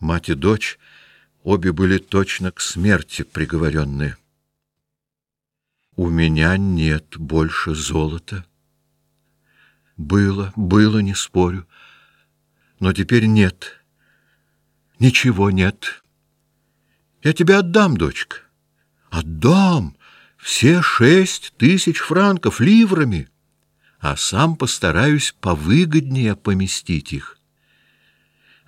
Мать и дочь обе были точно к смерти приговоренные. У меня нет больше золота. Было, было, не спорю, но теперь нет. Ничего нет. Я тебе отдам, дочка. Отдам все шесть тысяч франков ливрами, а сам постараюсь повыгоднее поместить их.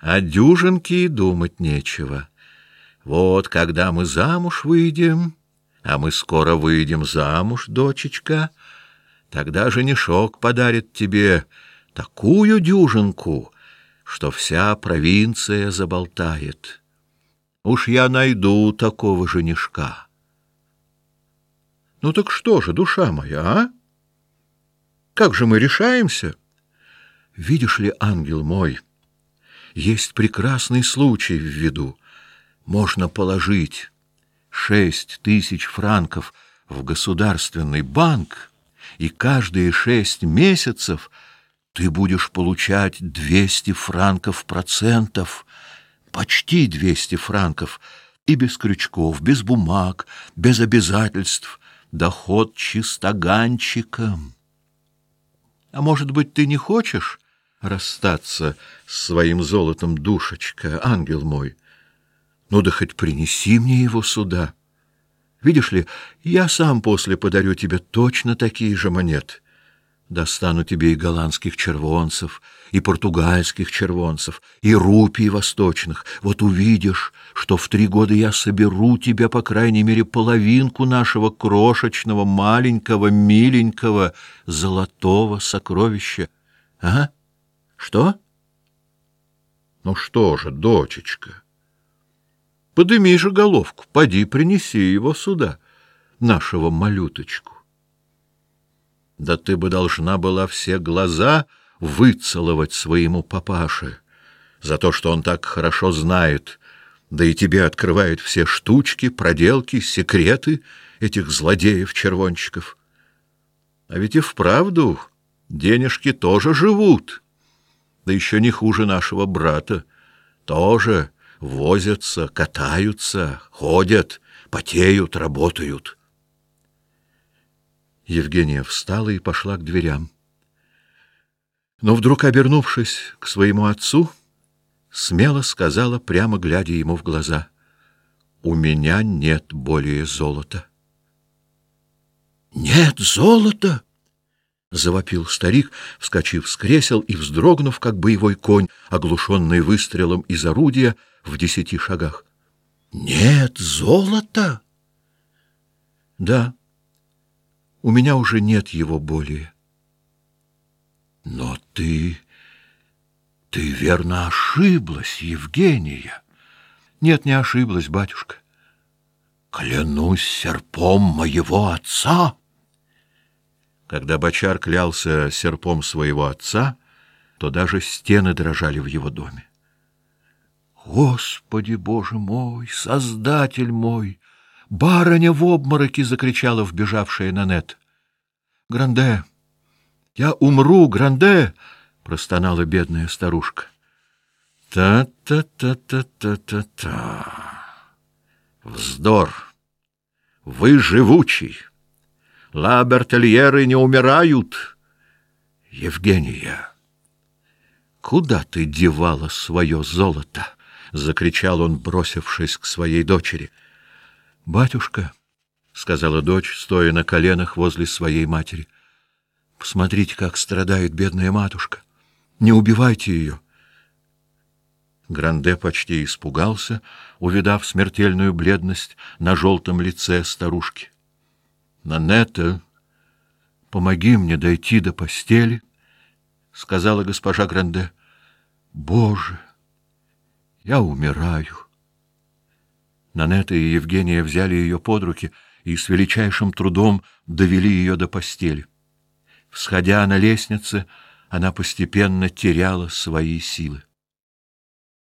А дюжинки и думать нечего. Вот когда мы замуж выйдем, а мы скоро выйдем замуж, дочечка, тогда женишок подарит тебе такую дюжинку, что вся провинция заболтает. Уж я найду такого женишка. Ну так что же, душа моя, а? Как же мы решаемся? Видишь ли, ангел мой, есть прекрасный случай в виду. Можно положить шесть тысяч франков в государственный банк, и каждые шесть месяцев ты будешь получать двести франков процентов, почти двести франков, и без крючков, без бумаг, без обязательств, доход чистоганчиком. А может быть, ты не хочешь расстаться с своим золотом, душечка, ангел мой? Ну да хоть принеси мне его сюда. Видишь ли, я сам после подарю тебе точно такие же монеты. Достану тебе и голландских червонцев, и португальских червонцев, и рупий восточных. Вот увидишь, что в три года я соберу тебе, по крайней мере, половинку нашего крошечного, маленького, миленького, золотого сокровища. А? Что? Ну что же, дочечка, подыми же головку, поди принеси его сюда, нашего малюточку. Да ты бы должна была все глаза выцеловать своему папаше за то, что он так хорошо знает, да и тебе открывает все штучки, проделки, секреты этих злодеев-червончиков. А ведь и вправду денежки тоже живут, да еще не хуже нашего брата, тоже возятся, катаются, ходят, потеют, работают. Евгения встала и пошла к дверям. Но вдруг, обернувшись к своему отцу, смело сказала, прямо глядя ему в глаза: "У меня нет более золота". "Нет золота?" Завопил старик, вскочив с кресел и вздрогнув, как боевой конь, оглушенный выстрелом из орудия в десяти шагах. "Нет золота?" "Да", у меня уже нет его более. Но ты... ты верно ошиблась, Евгения. Нет, не ошиблась, батюшка. Клянусь серпом моего отца. Когда бочар клялся серпом своего отца, то даже стены дрожали в его доме. Господи Боже мой, Создатель мой! Барыня в обмороке закричала вбежавшая Нанет. Гранде, я умру, Гранде, простонала бедная старушка. Та-та-та-та-та-та-та. Вздор. Вы живучий. Лабертельеры не умирают. Евгения, куда ты девала свое золото? закричал он, бросившись к своей дочери. Батюшка, сказала дочь, стоя на коленах возле своей матери. Посмотрите, как страдает бедная матушка. Не убивайте ее. Гранде почти испугался, увидав смертельную бледность на желтом лице старушки. Нанета, помоги мне дойти до постели, сказала госпожа Гранде. Боже, я умираю. Нанета и Евгения взяли ее под руки и с величайшим трудом довели ее до постели. Всходя на лестнице, она постепенно теряла свои силы.